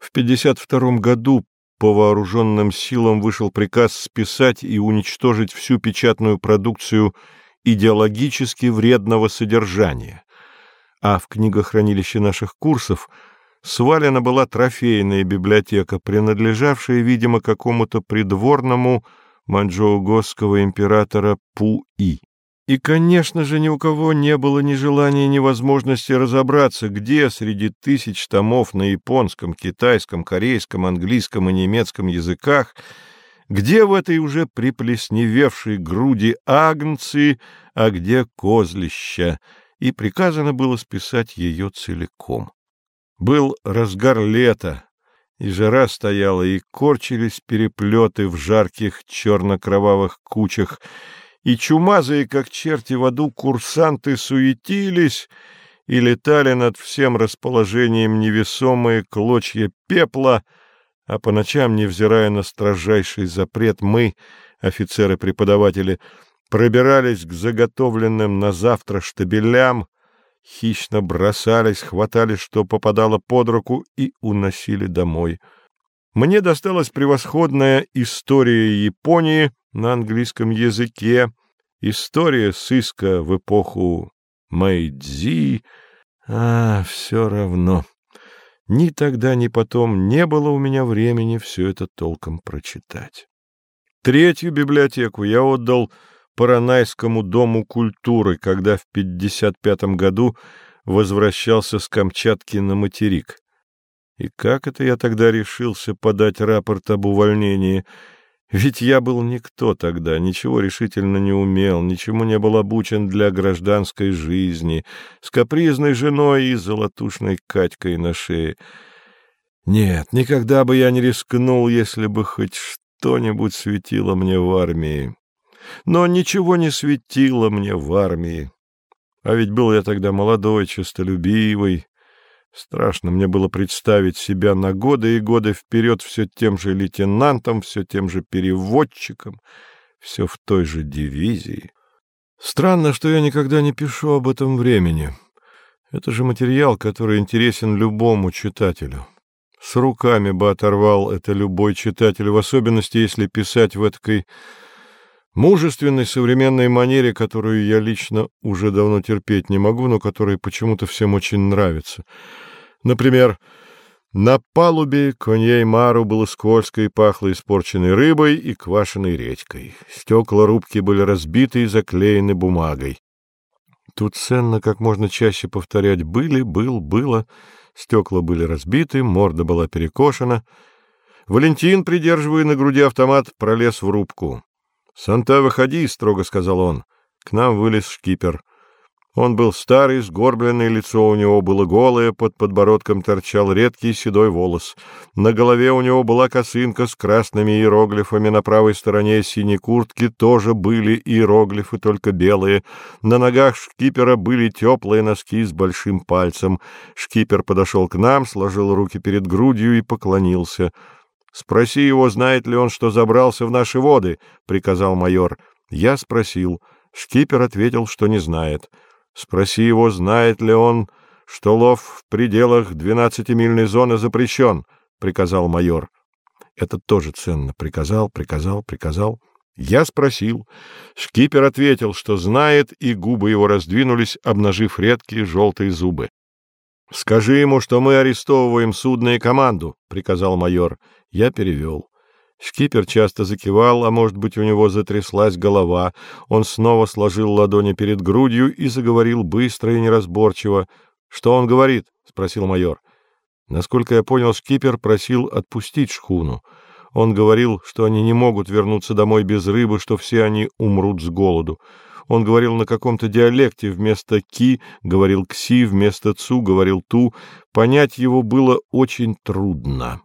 В 52 году по вооруженным силам вышел приказ списать и уничтожить всю печатную продукцию идеологически вредного содержания, а в книгохранилище наших курсов свалена была трофейная библиотека, принадлежавшая, видимо, какому-то придворному маньчжоугосского императора Пу-И. И, конечно же, ни у кого не было ни желания, ни возможности разобраться, где среди тысяч томов на японском, китайском, корейском, английском и немецком языках, где в этой уже приплесневевшей груди агнцы, а где козлища, и приказано было списать ее целиком. Был разгар лета, и жара стояла, и корчились переплеты в жарких черно-кровавых кучах, и чумазые, как черти в аду, курсанты суетились и летали над всем расположением невесомые клочья пепла, а по ночам, невзирая на строжайший запрет, мы, офицеры-преподаватели, пробирались к заготовленным на завтра штабелям, хищно бросались, хватали, что попадало под руку, и уносили домой. Мне досталась превосходная история Японии — на английском языке, история сыска в эпоху Мэйдзи, а все равно. Ни тогда, ни потом не было у меня времени все это толком прочитать. Третью библиотеку я отдал Паранайскому дому культуры, когда в 55 году возвращался с Камчатки на материк. И как это я тогда решился подать рапорт об увольнении — ведь я был никто тогда, ничего решительно не умел, ничему не был обучен для гражданской жизни, с капризной женой и золотушной Катькой на шее. Нет, никогда бы я не рискнул, если бы хоть что-нибудь светило мне в армии. Но ничего не светило мне в армии. А ведь был я тогда молодой, честолюбивый, Страшно мне было представить себя на годы и годы вперед все тем же лейтенантом, все тем же переводчиком, все в той же дивизии. Странно, что я никогда не пишу об этом времени. Это же материал, который интересен любому читателю. С руками бы оторвал это любой читатель, в особенности, если писать в этой мужественной современной манере, которую я лично уже давно терпеть не могу, но которая почему-то всем очень нравится. Например, на палубе коньей Мару было скользко и пахло испорченной рыбой и квашеной редькой. Стекла рубки были разбиты и заклеены бумагой. Тут ценно как можно чаще повторять «были», «был», «было». Стекла были разбиты, морда была перекошена. Валентин, придерживая на груди автомат, пролез в рубку. «Санта, выходи!» — строго сказал он. К нам вылез шкипер. Он был старый, сгорбленное лицо у него было голое, под подбородком торчал редкий седой волос. На голове у него была косынка с красными иероглифами, на правой стороне синей куртки тоже были иероглифы, только белые. На ногах шкипера были теплые носки с большим пальцем. Шкипер подошел к нам, сложил руки перед грудью и поклонился —— Спроси его, знает ли он, что забрался в наши воды, — приказал майор. Я спросил. Шкипер ответил, что не знает. — Спроси его, знает ли он, что лов в пределах двенадцатимильной зоны запрещен, — приказал майор. Это тоже ценно. Приказал, приказал, приказал. Я спросил. Шкипер ответил, что знает, и губы его раздвинулись, обнажив редкие желтые зубы. — Скажи ему, что мы арестовываем судно и команду, — приказал майор. Я перевел. Шкипер часто закивал, а может быть, у него затряслась голова. Он снова сложил ладони перед грудью и заговорил быстро и неразборчиво. — Что он говорит? — спросил майор. Насколько я понял, шкипер просил отпустить шхуну. Он говорил, что они не могут вернуться домой без рыбы, что все они умрут с голоду. Он говорил на каком-то диалекте, вместо «ки» говорил «кси», вместо «цу» говорил «ту». Понять его было очень трудно.